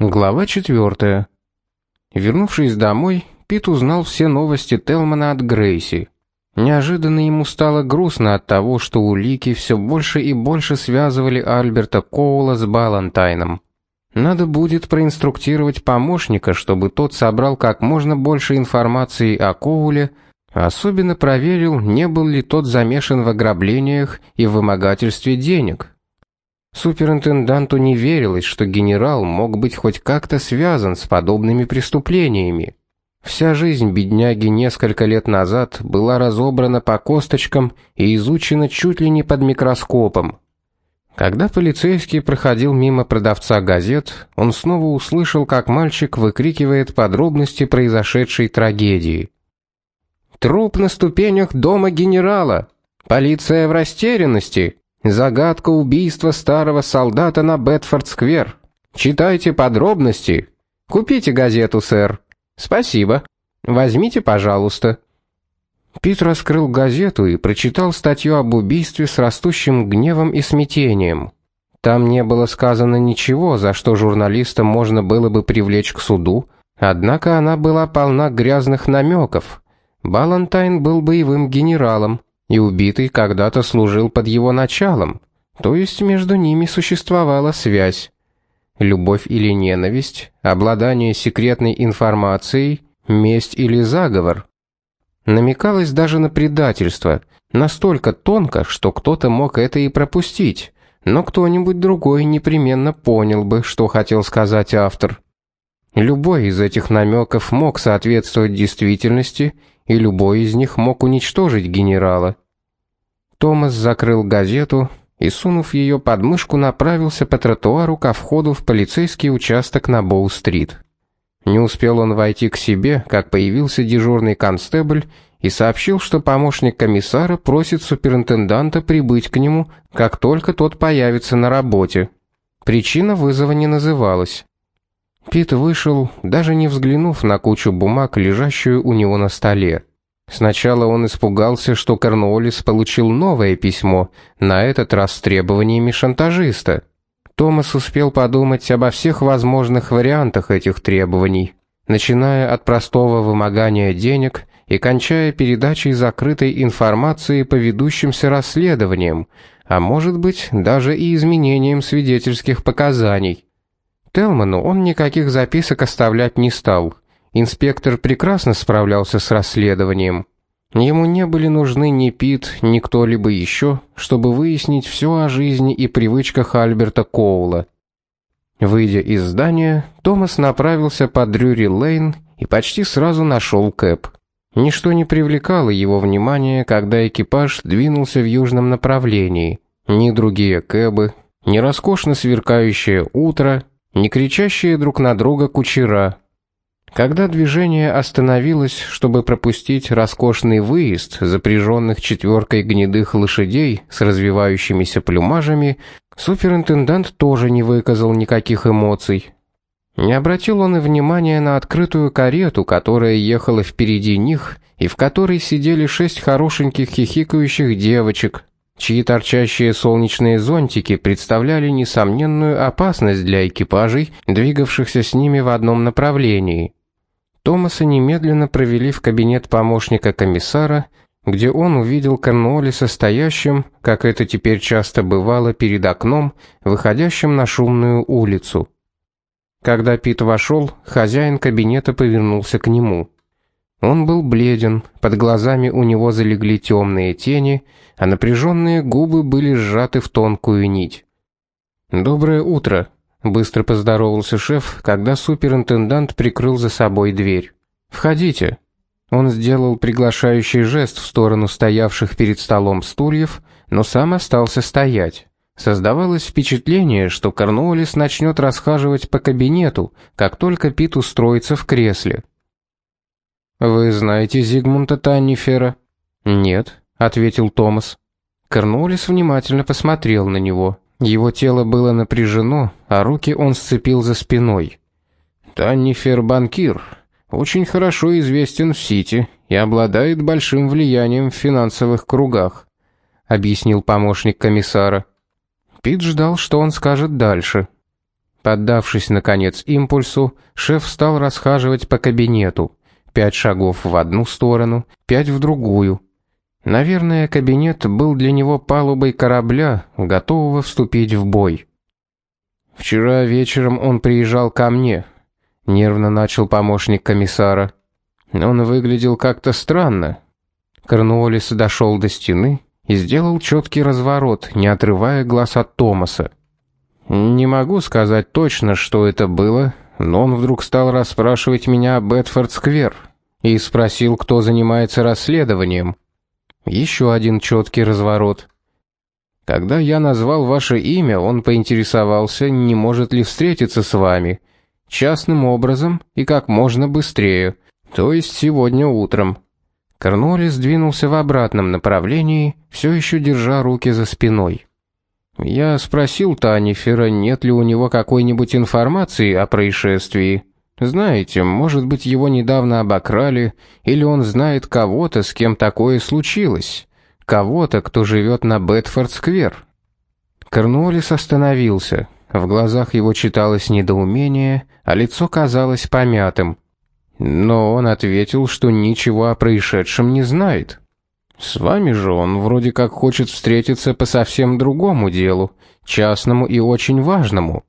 Глава 4. Вернувшись домой, Пит узнал все новости Телмана от Грейси. Неожиданно ему стало грустно от того, что улики все больше и больше связывали Альберта Коула с Балантайном. Надо будет проинструктировать помощника, чтобы тот собрал как можно больше информации о Коуле, особенно проверил, не был ли тот замешан в ограблениях и вымогательстве денег. Суперинтенданту не верилось, что генерал мог быть хоть как-то связан с подобными преступлениями. Вся жизнь бедняги несколько лет назад была разобрана по косточкам и изучена чуть ли не под микроскопом. Когда полицейский проходил мимо продавца газет, он снова услышал, как мальчик выкрикивает подробности произошедшей трагедии. «Труп на ступенях дома генерала! Полиция в растерянности! Загадка убийства старого солдата на Бетфорд-сквер. Читайте подробности. Купите газету, сэр. Спасибо. Возьмите, пожалуйста. Пит раскрыл газету и прочитал статью об убийстве с растущим гневом и смятением. Там не было сказано ничего, за что журналиста можно было бы привлечь к суду, однако она была полна грязных намеков. Балантайн был боевым генералом, и убитый когда-то служил под его началом, то есть между ними существовала связь. Любовь или ненависть, обладание секретной информацией, месть или заговор. Намекалось даже на предательство, настолько тонко, что кто-то мог это и пропустить, но кто-нибудь другой непременно понял бы, что хотел сказать автор. Любой из этих намеков мог соответствовать действительности и любой из них мог уничтожить генерала. Томас закрыл газету и, сунув ее под мышку, направился по тротуару ко входу в полицейский участок на Боу-стрит. Не успел он войти к себе, как появился дежурный констебль и сообщил, что помощник комиссара просит суперинтенданта прибыть к нему, как только тот появится на работе. Причина вызова не называлась. Пит вышел, даже не взглянув на кучу бумаг, лежащую у него на столе. Сначала он испугался, что Корнуоллис получил новое письмо, на этот раз с требованиями шантажиста. Томас успел подумать обо всех возможных вариантах этих требований, начиная от простого вымогания денег и кончая передачей закрытой информации по ведущимся расследованиям, а может быть, даже и изменением свидетельских показаний. Телману он никаких записок оставлять не стал. Инспектор прекрасно справлялся с расследованием. Ему не были нужны ни Пит, ни кто-либо еще, чтобы выяснить все о жизни и привычках Альберта Коула. Выйдя из здания, Томас направился по Дрюри-Лейн и почти сразу нашел Кэп. Ничто не привлекало его внимания, когда экипаж двинулся в южном направлении. Ни другие кэбы, ни роскошно сверкающее утро, ни кричащие друг на друга кучера. Когда движение остановилось, чтобы пропустить роскошный выезд запряженных четверкой гнедых лошадей с развивающимися плюмажами, суперинтендант тоже не выказал никаких эмоций. Не обратил он и внимания на открытую карету, которая ехала впереди них и в которой сидели шесть хорошеньких хихикающих девочек, чьи торчащие солнечные зонтики представляли несомненную опасность для экипажей, двигавшихся с ними в одном направлении. Томаса немедленно провели в кабинет помощника комиссара, где он увидел Корнуоллиса стоящим, как это теперь часто бывало, перед окном, выходящим на шумную улицу. Когда Пит вошел, хозяин кабинета повернулся к нему. Он был бледен, под глазами у него залегли темные тени, а напряженные губы были сжаты в тонкую нить. «Доброе утро», Быстро поздоровался шеф, когда суперинтендант прикрыл за собой дверь. Входите. Он сделал приглашающий жест в сторону стоявших перед столом стульев, но сам остался стоять. Создавалось впечатление, что Корнуоллис начнет расхаживать по кабинету, как только Пит устроится в кресле. Вы знаете Зигмунда Таннифера? Нет, ответил Томас. Корнуоллис внимательно посмотрел на него. Его тело было напряжено, а руки он сцепил за спиной. Таннифер банкир, очень хорошо известен в Сити и обладает большим влиянием в финансовых кругах, объяснил помощник комиссара. Пит ждал, что он скажет дальше. Поддавшись наконец импульсу, шеф стал расхаживать по кабинету. Пять шагов в одну сторону, пять в другую. Наверное, кабинет был для него палубой корабля, готового вступить в бой. Вчера вечером он приезжал ко мне, нервно начал помощник комиссара. Он выглядел как-то странно. Корнуоллис дошел до стены и сделал четкий разворот, не отрывая глаз от Томаса. Не могу сказать точно, что это было, но он вдруг стал расспрашивать меня об Бетфорд-сквер и спросил, кто занимается расследованием. Еще один четкий разворот. Когда я назвал ваше имя, он поинтересовался, не может ли встретиться с вами частным образом и как можно быстрее, то есть сегодня утром. Корнолис двинулся в обратном направлении, все еще держа руки за спиной. Я спросил Танифера, нет ли у него какой-нибудь информации о происшествии. Знаете, может быть, его недавно обокрали, или он знает кого-то, с кем такое случилось. Кого-то, кто живет на Бетфорд-сквер. Корнуоллис остановился. В глазах его читалось недоумение, а лицо казалось помятым. Но он ответил, что ничего о происшедшем не знает. С вами же он вроде как хочет встретиться по совсем другому делу, частному и очень важному.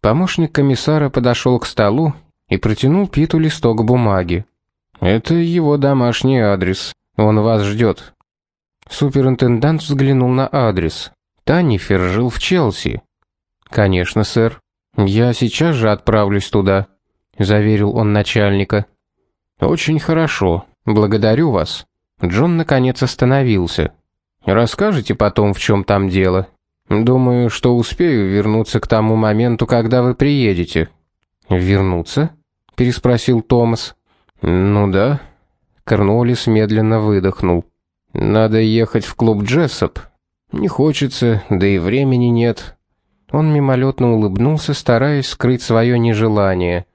Помощник комиссара подошел к столу и протянул Питу листок бумаги. Это его домашний адрес. Он вас ждет. Суперинтендант взглянул на адрес. Танифер жил в Челси. Конечно, сэр. Я сейчас же отправлюсь туда, заверил он начальника. Очень хорошо. Благодарю вас. Джон наконец остановился. Расскажите потом, в чем там дело. Думаю, что успею вернуться к тому моменту, когда вы приедете. Вернуться? переспросил Томас. Ну да. Корнуоллис медленно выдохнул. Надо ехать в клуб Джессоп. Не хочется, да и времени нет. Он мимолетно улыбнулся, стараясь скрыть свое нежелание.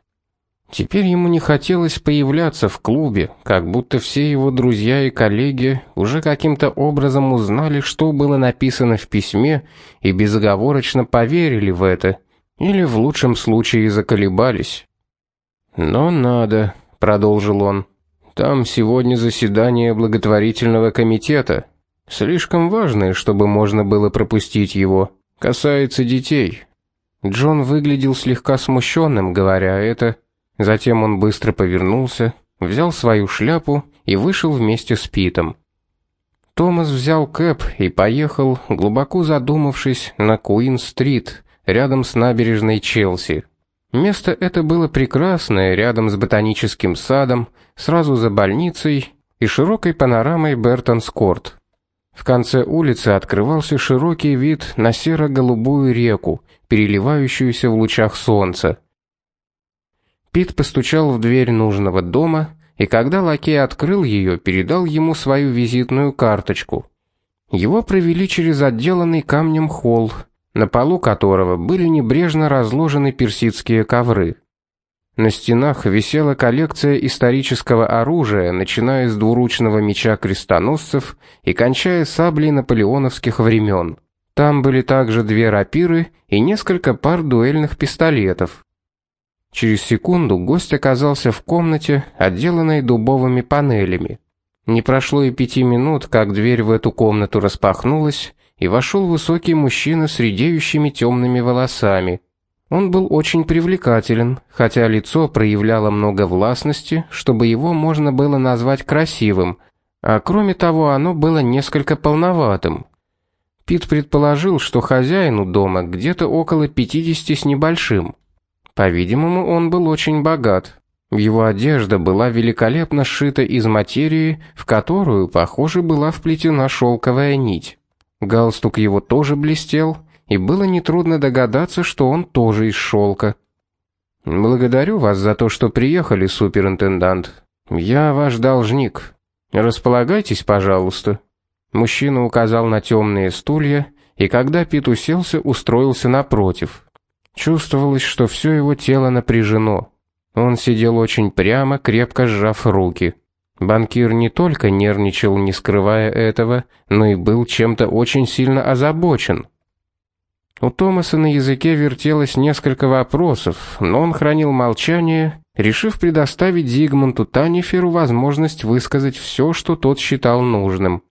Теперь ему не хотелось появляться в клубе, как будто все его друзья и коллеги уже каким-то образом узнали, что было написано в письме и безоговорочно поверили в это, или в лучшем случае заколебались. Но надо, продолжил он. Там сегодня заседание благотворительного комитета, слишком важное, чтобы можно было пропустить его. Касается детей. Джон выглядел слегка смущенным, говоря это Затем он быстро повернулся, взял свою шляпу и вышел вместе с Питом. Томас взял кэп и поехал, глубоко задумавшись, на Куин-стрит, рядом с набережной Челси. Место это было прекрасное, рядом с ботаническим садом, сразу за больницей и широкой панорамой Бертонс-корт. В конце улицы открывался широкий вид на серо-голубую реку, переливающуюся в лучах солнца. Пит постучал в дверь нужного дома, и когда лакей открыл ее, передал ему свою визитную карточку. Его провели через отделанный камнем холл, на полу которого были небрежно разложены персидские ковры. На стенах висела коллекция исторического оружия, начиная с двуручного меча крестоносцев и кончая саблей наполеоновских времен. Там были также две рапиры и несколько пар дуэльных пистолетов. Через секунду гость оказался в комнате, отделанной дубовыми панелями. Не прошло и пяти минут, как дверь в эту комнату распахнулась, и вошел высокий мужчина с редеющими темными волосами. Он был очень привлекателен, хотя лицо проявляло много властности, чтобы его можно было назвать красивым, а кроме того, оно было несколько полноватым. Пит предположил, что хозяину дома где-то около 50 с небольшим. По-видимому, он был очень богат. Его одежда была великолепно сшита из материи, в которую, похоже, была вплетена шелковая нить. Галстук его тоже блестел, и было нетрудно догадаться, что он тоже из шелка. Благодарю вас за то, что приехали, суперинтендант. Я ваш должник. Располагайтесь, пожалуйста. Мужчина указал на темные стулья, и когда Пит уселся, устроился напротив. Чувствовалось, что все его тело напряжено. Он сидел очень прямо, крепко сжав руки. Банкир не только нервничал, не скрывая этого, но и был чем-то очень сильно озабочен. У Томаса на языке вертелось несколько вопросов, но он хранил молчание, решив предоставить Зигмунту Таниферу возможность высказать все, что тот считал нужным.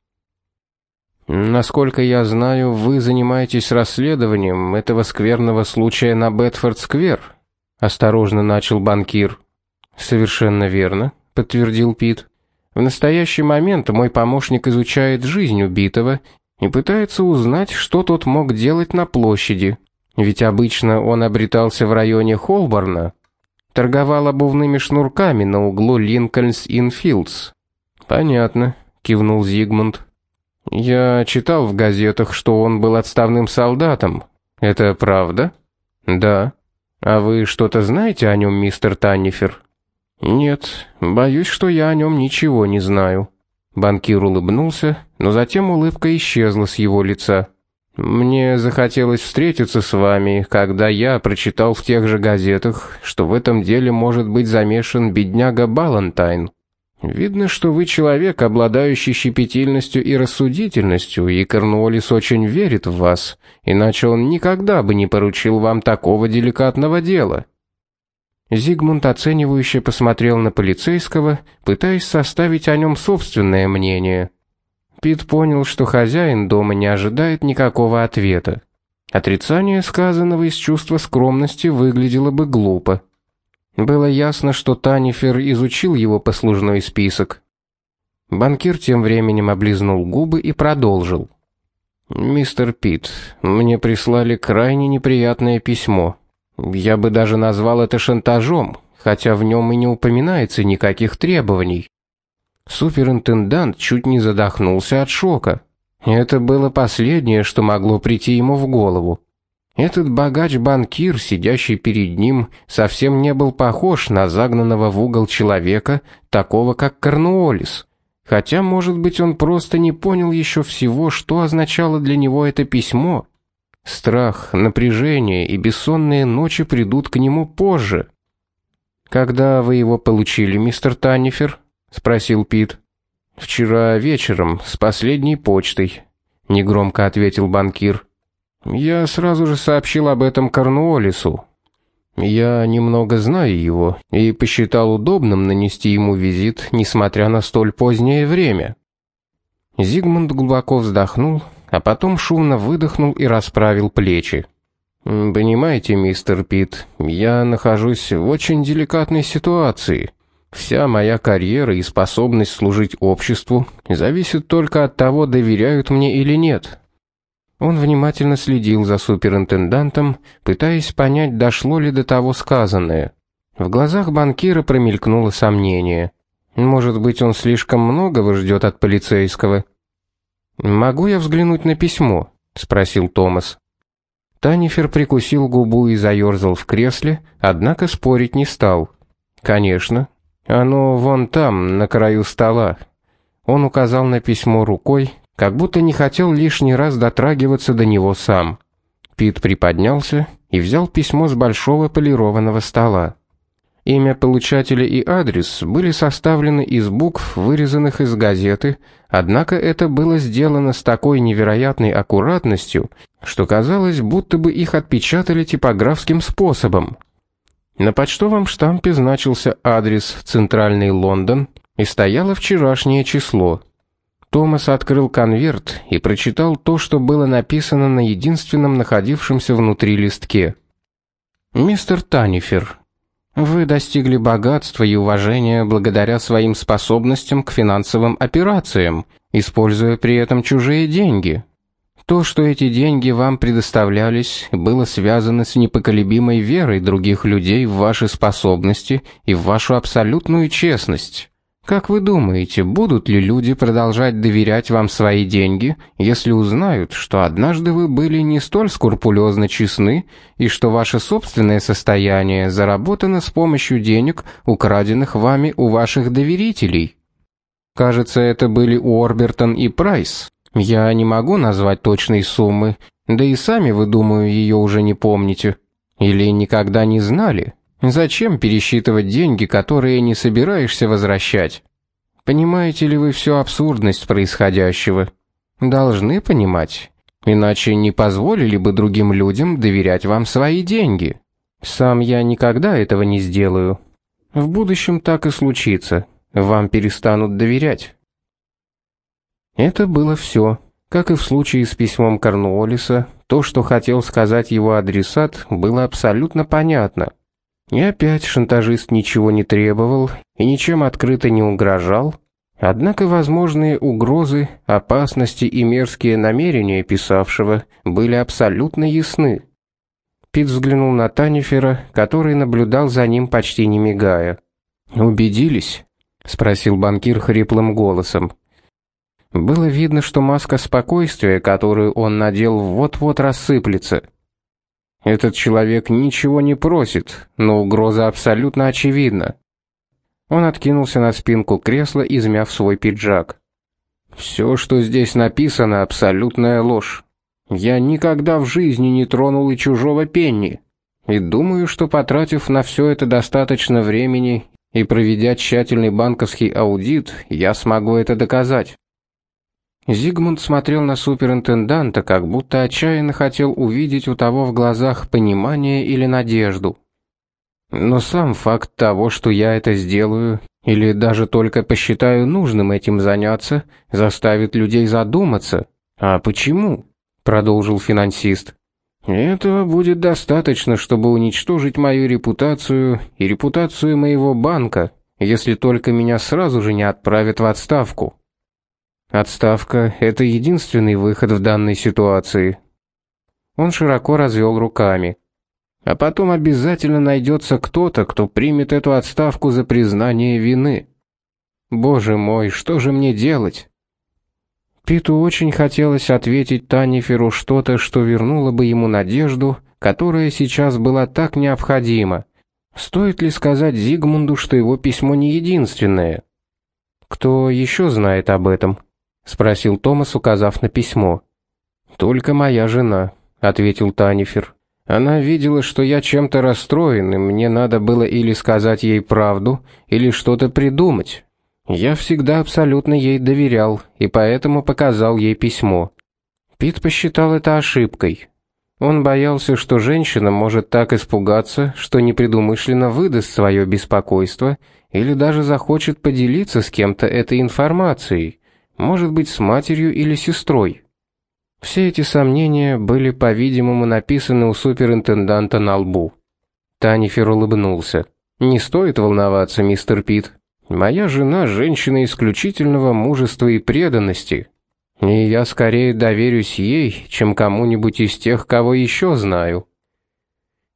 Насколько я знаю, вы занимаетесь расследованием этого скверного случая на Бетфорд-сквер, осторожно начал банкир. Совершенно верно, подтвердил Пит. В настоящий момент мой помощник изучает жизнь убитого и пытается узнать, что тот мог делать на площади. Ведь обычно он обретался в районе Холборна, торговал обувными шнурками на углу Линкольнс-Инфилдс. Понятно, кивнул Зигмунд. Я читал в газетах, что он был отставным солдатом. Это правда? Да. А вы что-то знаете о нем, мистер Таннифер? Нет, боюсь, что я о нем ничего не знаю. Банкир улыбнулся, но затем улыбка исчезла с его лица. Мне захотелось встретиться с вами, когда я прочитал в тех же газетах, что в этом деле может быть замешан бедняга Балантайн. Видно, что вы человек, обладающий щепетильностью и рассудительностью, и Корнуоллис очень верит в вас, иначе он никогда бы не поручил вам такого деликатного дела. Зигмунд оценивающе посмотрел на полицейского, пытаясь составить о нем собственное мнение. Пит понял, что хозяин дома не ожидает никакого ответа. Отрицание сказанного из чувства скромности выглядело бы глупо. Было ясно, что Танифер изучил его послужной список. Банкир тем временем облизнул губы и продолжил. Мистер Пит, мне прислали крайне неприятное письмо. Я бы даже назвал это шантажом, хотя в нем и не упоминается никаких требований. Суперинтендант чуть не задохнулся от шока. Это было последнее, что могло прийти ему в голову. Этот богач-банкир, сидящий перед ним, совсем не был похож на загнанного в угол человека, такого как Корнуоллис. Хотя, может быть, он просто не понял еще всего, что означало для него это письмо. Страх, напряжение и бессонные ночи придут к нему позже. Когда вы его получили, мистер Таннифер? спросил Пит. Вчера вечером с последней почтой, негромко ответил банкир. Я сразу же сообщил об этом Корнуоллису. Я немного знаю его и посчитал удобным нанести ему визит, несмотря на столь позднее время. Зигмунд глубоко вздохнул, а потом шумно выдохнул и расправил плечи. Понимаете, мистер Пит, я нахожусь в очень деликатной ситуации. Вся моя карьера и способность служить обществу зависит только от того, доверяют мне или нет. Он внимательно следил за суперинтендантом, пытаясь понять, дошло ли до того сказанное. В глазах банкира промелькнуло сомнение. Может быть, он слишком многого ждет от полицейского. Могу я взглянуть на письмо, спросил Томас. Танифер прикусил губу и заерзал в кресле, однако спорить не стал. Конечно, оно вон там, на краю стола. Он указал на письмо рукой, как будто не хотел лишний раз дотрагиваться до него сам. Пит приподнялся и взял письмо с большого полированного стола. Имя получателя и адрес были составлены из букв, вырезанных из газеты, однако это было сделано с такой невероятной аккуратностью, что казалось, будто бы их отпечатали типографским способом. На почтовом штампе значился адрес Центральный Лондон и стояло вчерашнее число – Томас открыл конверт и прочитал то, что было написано на единственном находившемся внутри листке. Мистер Танифер, вы достигли богатства и уважения благодаря своим способностям к финансовым операциям, используя при этом чужие деньги. То, что эти деньги вам предоставлялись, было связано с непоколебимой верой других людей в ваши способности и в вашу абсолютную честность. Как вы думаете, будут ли люди продолжать доверять вам свои деньги, если узнают, что однажды вы были не столь скрупулезно честны и что ваше собственное состояние заработано с помощью денег, украденных вами у ваших доверителей? Кажется, это были Уорбертон и Прайс. Я не могу назвать точной суммы, да и сами вы, думаю, ее уже не помните или никогда не знали. Зачем пересчитывать деньги, которые не собираешься возвращать? Понимаете ли вы всю абсурдность происходящего? Должны понимать. Иначе не позволили бы другим людям доверять вам свои деньги. Сам я никогда этого не сделаю. В будущем так и случится. Вам перестанут доверять. Это было все. Как и в случае с письмом Корнуоллиса, то, что хотел сказать его адресат, было абсолютно понятно. И опять шантажист ничего не требовал и ничем открыто не угрожал, однако возможные угрозы, опасности и мерзкие намерения писавшего были абсолютно ясны. Пит взглянул на Танифера, который наблюдал за ним почти не мигая. «Убедились?» — спросил банкир хриплым голосом. Было видно, что маска спокойствия, которую он надел, вот-вот рассыплется. Этот человек ничего не просит, но угроза абсолютно очевидна. Он откинулся на спинку кресла, измяв свой пиджак. Все, что здесь написано, абсолютная ложь. Я никогда в жизни не тронул и чужого пенни. И думаю, что потратив на все это достаточно времени и проведя тщательный банковский аудит, я смогу это доказать. Зигмунд смотрел на суперинтенданта, как будто отчаянно хотел увидеть у того в глазах понимание или надежду. Но сам факт того, что я это сделаю, или даже только посчитаю нужным этим заняться, заставит людей задуматься. А почему? продолжил финансист. Этого будет достаточно, чтобы уничтожить мою репутацию и репутацию моего банка, если только меня сразу же не отправят в отставку. Отставка это единственный выход в данной ситуации. Он широко развел руками. А потом обязательно найдется кто-то, кто примет эту отставку за признание вины. Боже мой, что же мне делать? Питу очень хотелось ответить Таниферу что-то, что вернуло бы ему надежду, которая сейчас была так необходима. Стоит ли сказать Зигмунду, что его письмо не единственное? Кто еще знает об этом? Спросил Томас, указав на письмо. Только моя жена, ответил Танифер. Она видела, что я чем-то расстроен, и мне надо было или сказать ей правду, или что-то придумать. Я всегда абсолютно ей доверял, и поэтому показал ей письмо. Пит посчитал это ошибкой. Он боялся, что женщина может так испугаться, что непредумышленно выдаст свое беспокойство или даже захочет поделиться с кем-то этой информацией, может быть, с матерью или сестрой. Все эти сомнения были, по-видимому, написаны у суперинтенданта на лбу. Танифер улыбнулся. Не стоит волноваться, мистер Пит. Моя жена женщина исключительного мужества и преданности. И я скорее доверюсь ей, чем кому-нибудь из тех, кого еще знаю.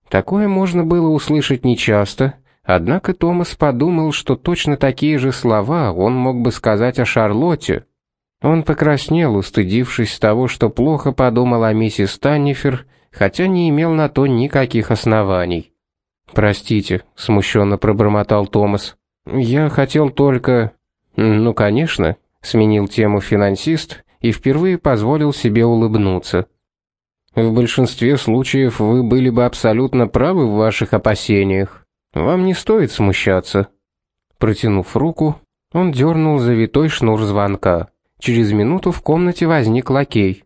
Такое можно было услышать нечасто, однако Томас подумал, что точно такие же слова он мог бы сказать о Шарлотте, он покраснел, устыдившись того, что плохо подумал о миссис Таннифер, хотя не имел на то никаких оснований. «Простите», — смущенно пробормотал Томас. «Я хотел только...» «Ну, конечно», — сменил тему финансист и впервые позволил себе улыбнуться. «В большинстве случаев вы были бы абсолютно правы в ваших опасениях. Вам не стоит смущаться». Протянув руку, он дернул завитой шнур звонка. Через минуту в комнате возник лакей.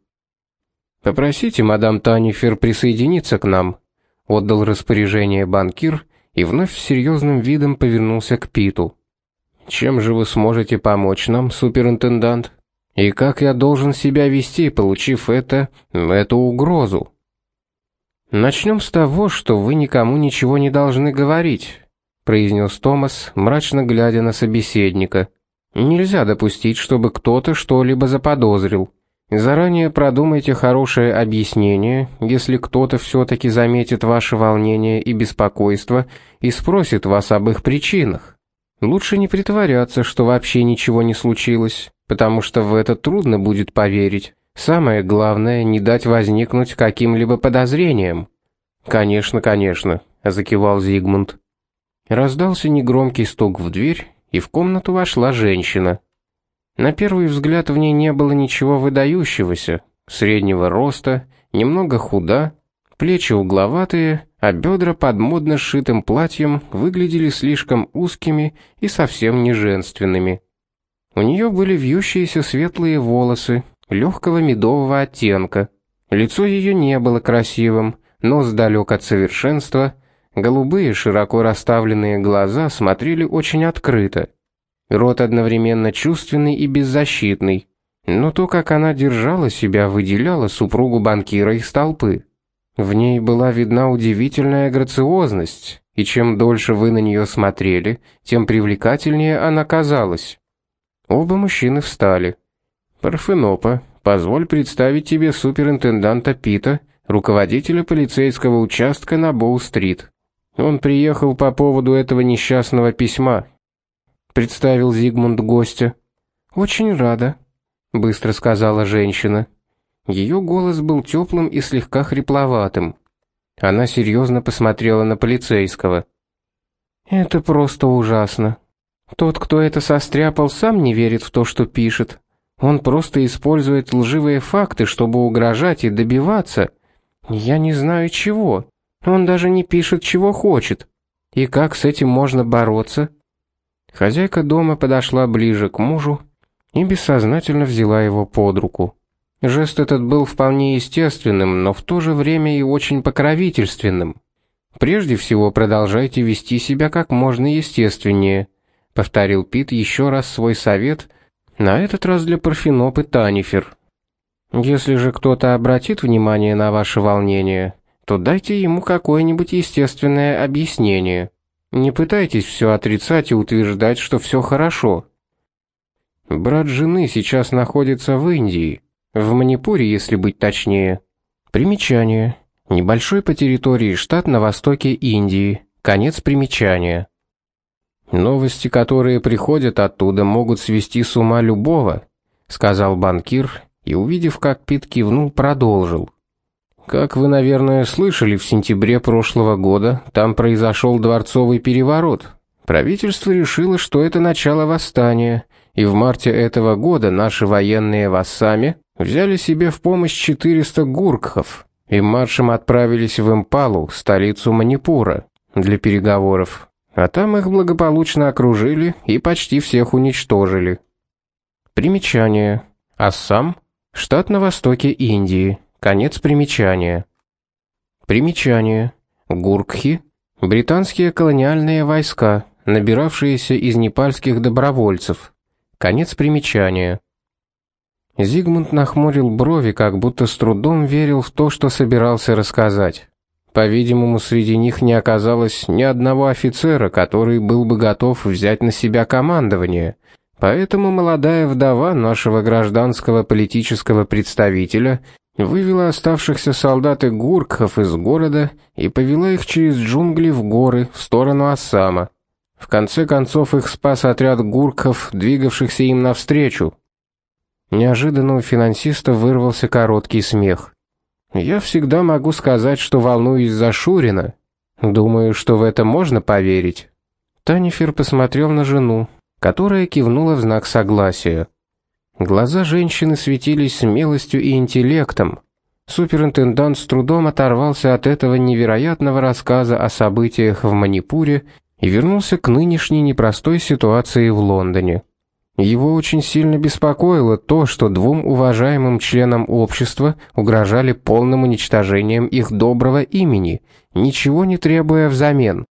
Попросите мадам Танифер присоединиться к нам, отдал распоряжение банкир и вновь с серьезным видом повернулся к Питу. Чем же вы сможете помочь нам, суперинтендант? И как я должен себя вести, получив это, эту угрозу? Начнем с того, что вы никому ничего не должны говорить, произнес Томас, мрачно глядя на собеседника. Нельзя допустить, чтобы кто-то что-либо заподозрил. Заранее продумайте хорошее объяснение, если кто-то все таки заметит ваше волнение и беспокойство и спросит вас об их причинах. Лучше не притворяться, что вообще ничего не случилось, потому что в это трудно будет поверить. Самое главное не дать возникнуть каким-либо подозрениям. Конечно, конечно, закивал Зигмунд. Раздался негромкий стук в дверь, и в комнату вошла женщина. На первый взгляд в ней не было ничего выдающегося. Среднего роста, немного худа, плечи угловатые, а бедра под модно сшитым платьем выглядели слишком узкими и совсем не женственными. У нее были вьющиеся светлые волосы, легкого медового оттенка. Лицо ее не было красивым, нос далек от совершенства, голубые широко расставленные глаза смотрели очень открыто. Рот одновременно чувственный и беззащитный, но то, как она держала себя, выделяло супругу банкира из толпы. В ней была видна удивительная грациозность, и чем дольше вы на нее смотрели, тем привлекательнее она казалась. Оба мужчины встали. Парфенопа, позволь представить тебе суперинтенданта Пита, руководителя полицейского участка на Боу-стрит. Он приехал по поводу этого несчастного письма. Представил Зигмунд гостя. Очень рада, быстро сказала женщина. Ее голос был теплым и слегка хрипловатым. Она серьезно посмотрела на полицейского. Это просто ужасно. Тот, кто это состряпал, сам не верит в то, что пишет. Он просто использует лживые факты, чтобы угрожать и добиваться. Я не знаю чего. Он даже не пишет, чего хочет. И как с этим можно бороться? Хозяйка дома подошла ближе к мужу и бессознательно взяла его под руку. Жест этот был вполне естественным, но в то же время и очень покровительственным. Прежде всего, продолжайте вести себя как можно естественнее, повторил Пит еще раз свой совет, на этот раз для Парфенопы Танифер. Если же кто-то обратит внимание на ваше волнение, то дайте ему какое-нибудь естественное объяснение. Не пытайтесь все отрицать и утверждать, что все хорошо. Брат жены сейчас находится в Индии. В Манипуре, если быть точнее. Примечание. Небольшой по территории штат на востоке Индии. Конец примечания. Новости, которые приходят оттуда, могут свести с ума любого, сказал банкир и увидев, как Пит кивнул, продолжил. Как вы, наверное, слышали, в сентябре прошлого года там произошел дворцовый переворот. Правительство решило, что это начало восстания, и в марте этого года наши военные в взяли себе в помощь 400 гуркхов и маршем отправились в Импалу, столицу Манипура, для переговоров. А там их благополучно окружили и почти всех уничтожили. Примечание. Ассам штат на востоке Индии. Конец примечания. Примечание. Гуркхи британские колониальные войска, набиравшиеся из непальских добровольцев. Конец примечания. Зигмунд нахмурил брови, как будто с трудом верил в то, что собирался рассказать. По-видимому, среди них не оказалось ни одного офицера, который был бы готов взять на себя командование. Поэтому молодая вдова нашего гражданского политического представителя вывела оставшихся солдат и гуркхов из города и повела их через джунгли в горы в сторону Ассама. В конце концов их спас отряд гуркхов, двигавшихся им навстречу. Неожиданно у финансиста вырвался короткий смех. Я всегда могу сказать, что волнуюсь за Шурина. Думаю, что в это можно поверить. Танифер посмотрел на жену, которая кивнула в знак согласия. Глаза женщины светились смелостью и интеллектом. Суперинтендант с трудом оторвался от этого невероятного рассказа о событиях в Манипуре и вернулся к нынешней непростой ситуации в Лондоне. Его очень сильно беспокоило то, что двум уважаемым членам общества угрожали полным уничтожением их доброго имени, ничего не требуя взамен.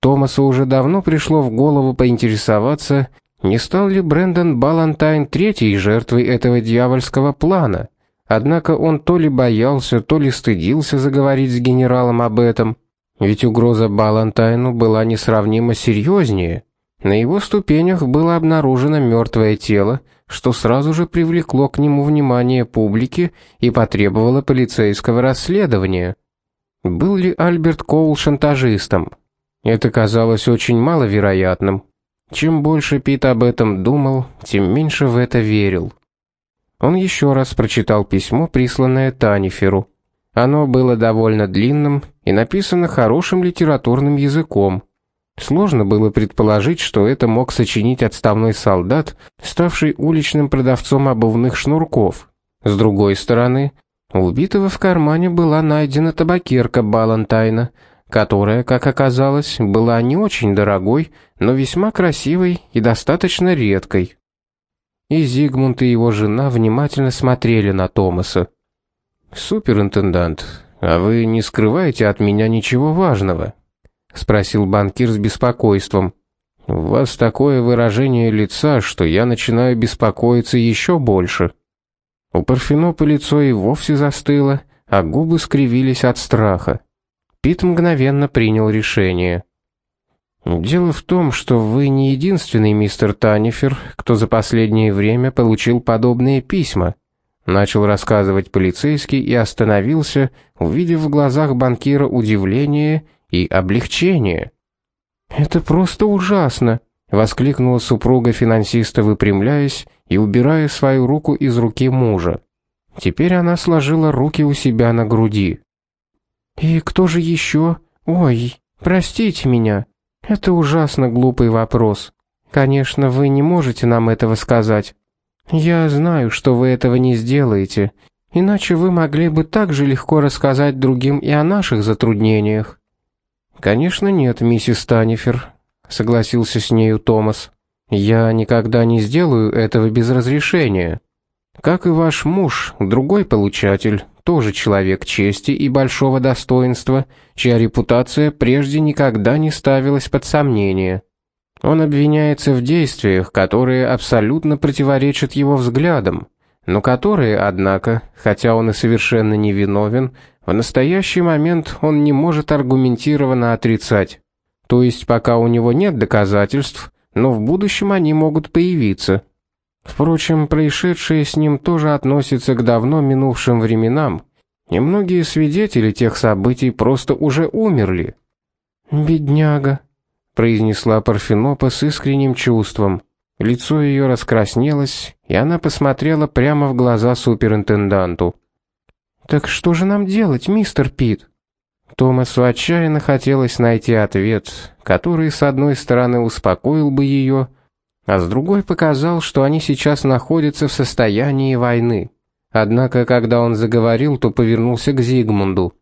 Томасу уже давно пришло в голову поинтересоваться, не стал ли Брэндон Балантайн третьей жертвой этого дьявольского плана. Однако он то ли боялся, то ли стыдился заговорить с генералом об этом, ведь угроза Балантайну была несравнимо серьезнее. На его ступенях было обнаружено мертвое тело, что сразу же привлекло к нему внимание публики и потребовало полицейского расследования. Был ли Альберт Коул шантажистом? Это казалось очень маловероятным. Чем больше Пит об этом думал, тем меньше в это верил. Он еще раз прочитал письмо, присланное Таниферу. Оно было довольно длинным и написано хорошим литературным языком. Сложно было предположить, что это мог сочинить отставной солдат, ставший уличным продавцом обувных шнурков. С другой стороны, у убитого в кармане была найдена табакерка Балантайна, которая, как оказалось, была не очень дорогой, но весьма красивой и достаточно редкой. И Зигмунд и его жена внимательно смотрели на Томаса. Суперинтендант, а вы не скрываете от меня ничего важного? Спросил банкир с беспокойством. У вас такое выражение лица, что я начинаю беспокоиться еще больше. У Парфенопа лицо и вовсе застыло, а губы скривились от страха. Пит мгновенно принял решение. Дело в том, что вы не единственный мистер Танифер, кто за последнее время получил подобные письма, начал рассказывать полицейский и остановился, увидев в глазах банкира удивление и облегчение. Это просто ужасно, воскликнула супруга финансиста, выпрямляясь и убирая свою руку из руки мужа. Теперь она сложила руки у себя на груди. И кто же еще? Ой, простите меня. Это ужасно глупый вопрос. Конечно, вы не можете нам этого сказать. Я знаю, что вы этого не сделаете, иначе вы могли бы так же легко рассказать другим и о наших затруднениях. Конечно, нет, миссис Танифер, согласился с нею Томас. Я никогда не сделаю этого без разрешения. Как и ваш муж, другой получатель, тоже человек чести и большого достоинства, чья репутация прежде никогда не ставилась под сомнение. Он обвиняется в действиях, которые абсолютно противоречат его взглядам, но которые, однако, хотя он и совершенно невиновен, в настоящий момент он не может аргументированно отрицать. То есть пока у него нет доказательств, но в будущем они могут появиться. Впрочем, происшедшее с ним тоже относится к давно минувшим временам, и многие свидетели тех событий просто уже умерли. Бедняга, произнесла Парфенопа с искренним чувством. Лицо ее раскраснелось, и она посмотрела прямо в глаза суперинтенданту. Так что же нам делать, мистер Пит? Томасу отчаянно хотелось найти ответ, который с одной стороны успокоил бы ее, а с другой показал, что они сейчас находятся в состоянии войны. Однако, когда он заговорил, то повернулся к Зигмунду.